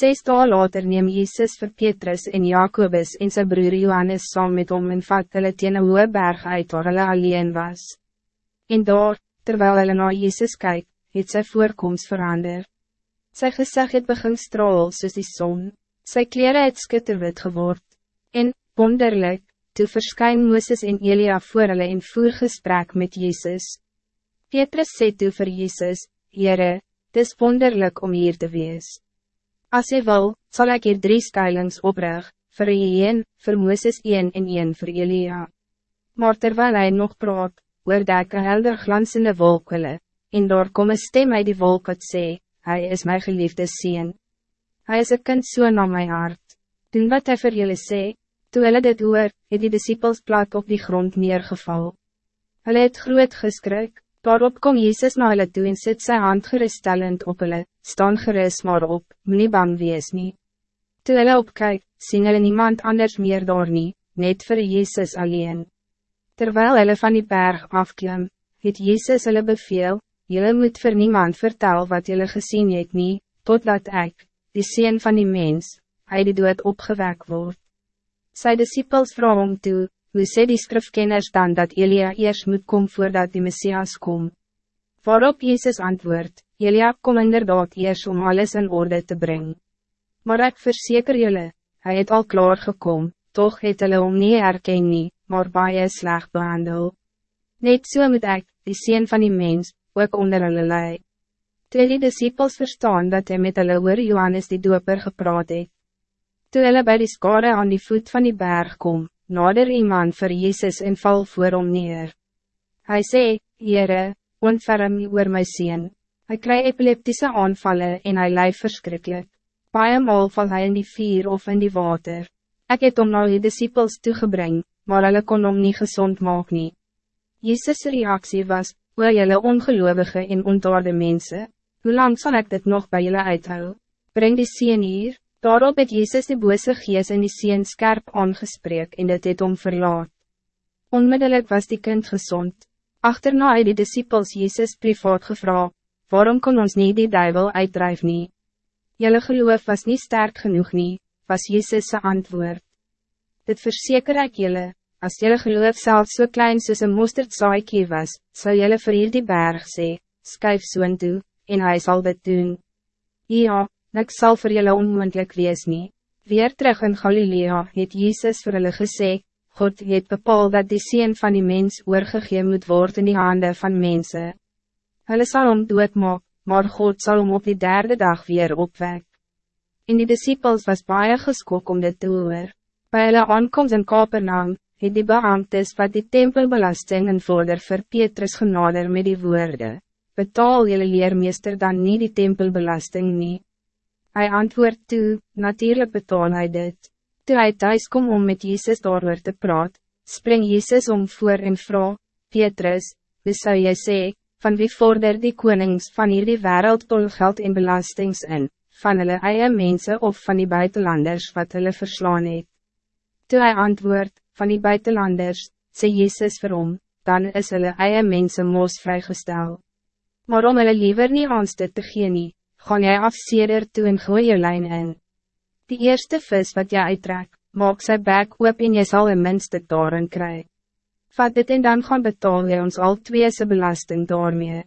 Zes dagen later neem Jezus vir Petrus en Jacobus en sy broer Johannes saam met hom en vat hulle teen een hoge berg uit waar hulle alleen was. En daar, terwijl hulle na Jezus kyk, het sy voorkomst verander. Sy gezag het begin straal soos die zon, sy kleren het skitterwit geword. En, wonderlijk, toe verskyn Mooses en Elia voor hulle en voer gesprek met Jezus. Petrus sê toe vir Jezus, Heere, het is wonderlijk om hier te wees. Als je wil, zal ik hier drie skuilings oprig, voor je een, voor Mooses een en een voor Elia. Maar terwijl hij nog praat, hoorde ek een helder glansende wolkele, en daar kom een stem uit die wolk wat sê, Hij is mijn geliefde sien. Hij is een kind so na my hart. Doen wat hij voor jullie sê, toe hulle dit hoor, het die disciples plat op die grond neergeval. Hulle het groot geskrik, Daarop kom Jezus na hulle toe en sit sy hand geruststellend op hulle, staan gerust maar op, nie bang wees nie. Toe hulle opkyk, sien hulle niemand anders meer daar nie, net vir Jezus alleen. Terwijl hulle van die berg afklim, het Jezus hulle beveel, Jullie moet vir niemand vertel wat jullie gezien het nie, totdat ik, die Seen van die mens, hy die dood opgewek word. Sy disciples vraag om toe, Hoe sê die skrifkenners dan dat Elia eerst moet komen voordat die Messias komt? Waarop Jezus antwoord, Elia kom inderdaad eerst om alles in orde te brengen. Maar ik verzeker jullie, hij het al klaar gekomen, toch het hulle om nie herken nie, maar baie sleg behandel. Net so moet ik, die sien van die mens, ook onder hulle lei. Toe die disciples verstaan dat hij met hulle oor Johannes die doper gepraat het. Toe hulle by die skare aan die voet van die berg kom, nader iemand voor Jezus en val voor hom neer. Hij zei, Heere, ontferm nie oor my sien. Hy kry epileptische aanvallen en hy lijf verschrikkelijk. Paie maal val hy in die vier of in die water. Ik het om nou die disciples toegebring, maar hulle kon hom nie gezond maak nie. Jezus' reactie was, o jylle ongeloovige en ontaarde mensen, hoe lang zal ik dit nog bij jullie uithou? Breng die sien hier, Daarop het Jezus de bose gees in die sien skerp aangespreek en dit het om verlaat. Onmiddellijk was die kind gezond. Achterna het die disciples Jezus privaat gevra, waarom kon ons niet die duivel uitdrijven? nie? Julle geloof was niet sterk genoeg nie, was Jezus' antwoord. Dit verzeker ek julle, as julle geloof zelfs so klein soos een mosterdzaaikie was, sal julle vir hier die berg sê, skuif soon toe, en hij zal dit doen. Ja, niks zal voor jullie onmogelijk wees nie. Weer terug in Galilea het Jezus voor hulle gesê, God het bepaald dat die sien van die mens oorgegee moet worden in die handen van mensen. Hulle sal hom doodmaak, maar God zal hem op die derde dag weer opwek. En die disciples was baie geskok om dit te hoor. By hulle aankomst in Kapernaam, het die beambtes wat die tempelbelasting en vorder vir Petrus genader met die woorden, betaal jullie leermeester dan niet die tempelbelasting niet. Hij antwoordt toe, natuurlijk betaal hij dit. Toe hij thuis kom om met Jezus daarover te praat, spring Jezus om voor en vrouw, Petrus, wie zou jy sê, van wie vorder die konings van hierdie wereld tol geld en belastings in, van hulle eie mense of van die buitenlanders wat hulle verslaan het? Toe hy antwoord, van die buitenlanders, sê Jezus vir hom, dan is hulle eie mense moos vrygestel. Maar om hulle liever nie aanste te gee nie, gaan jij af seder toe en gooi je lijn in. Die eerste vis wat jy uittrek, maak sy bek oop en jy sal een minste daarin kry. Vat dit en dan gaan betaal jy ons al twee se belasting daarmee.